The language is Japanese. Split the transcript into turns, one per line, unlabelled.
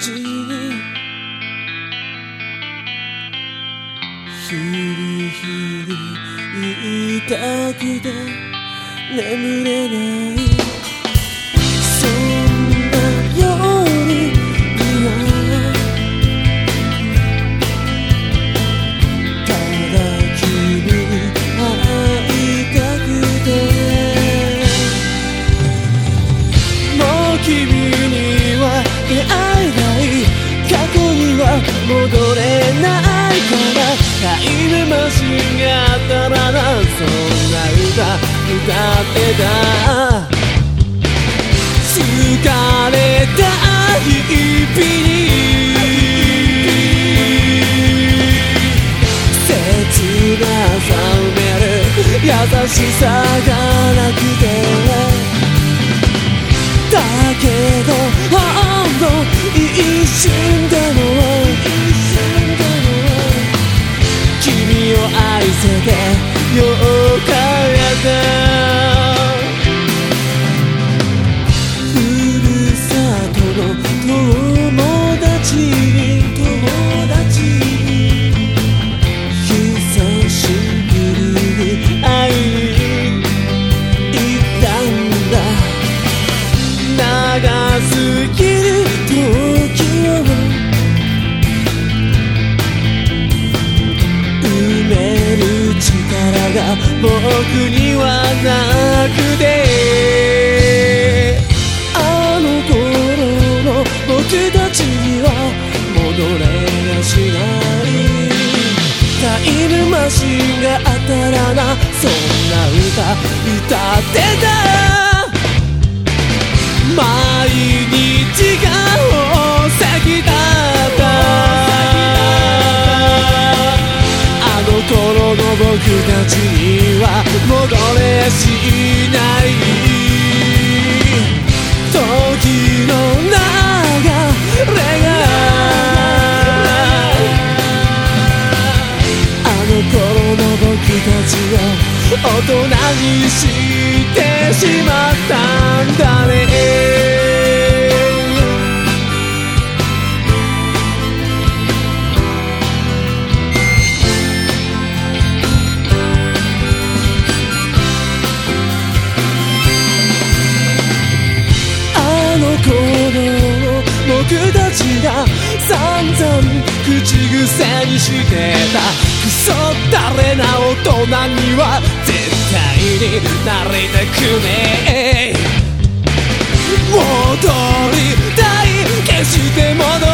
昼昼「痛くて眠れない」戻れないからタイムマシンがあったらなそんな歌歌ってた疲れた日々に切なさ埋める優しさがなくてだけどかが僕にはなくて。あの頃の僕たちには戻れやしないタイムマシンがあったらなそんな歌歌ってた。毎日が宝石だった。あの頃の僕たちには戻れやしない時の流れがあの頃の僕たちを大人にしてしまった。僕たちが散々口癖にしてた。クソ誰な大人には絶対になりたくね。え戻りたい。決して戻